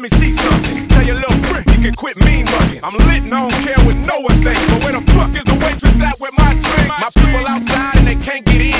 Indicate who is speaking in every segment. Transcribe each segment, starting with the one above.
Speaker 1: let me see something. Tell your little prick you can quit mean mugging. I'm lit and I don't care what no one thinks. But where the fuck is the waitress at with my drink? My people outside and they can't get in.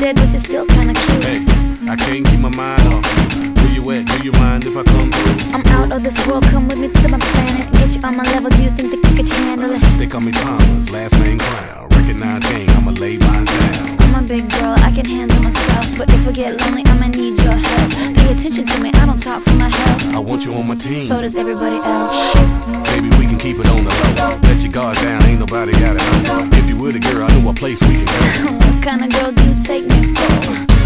Speaker 2: Dead, but you're still kinda cute.
Speaker 3: Hey, I can't keep my mind off. Where you at? Do you mind if I come through?
Speaker 2: I'm out of this world, come with me to my planet. Get you on my level, do you think that you could handle it?
Speaker 3: They call me Thomas, last name Crown. Recognize gang, I'ma lay mine down.
Speaker 2: I'm a big girl, I can handle myself. But if I get lonely, I'ma need your help. Pay attention to me, I don't talk for my health.
Speaker 3: I want you on my team.
Speaker 2: So does everybody else.
Speaker 3: Baby, we can keep it on the low. Let your guard down, ain't nobody got it. You were girl, I know a place we can go.
Speaker 2: what kind of girl do you take me for?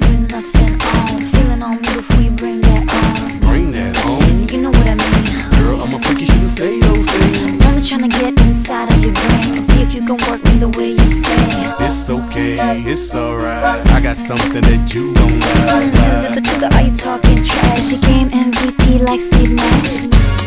Speaker 2: me the way you say.
Speaker 3: It's okay, it's alright. I got something that you don't
Speaker 2: Is it the truth or are you talking trash? She game MVP like Steve Nash.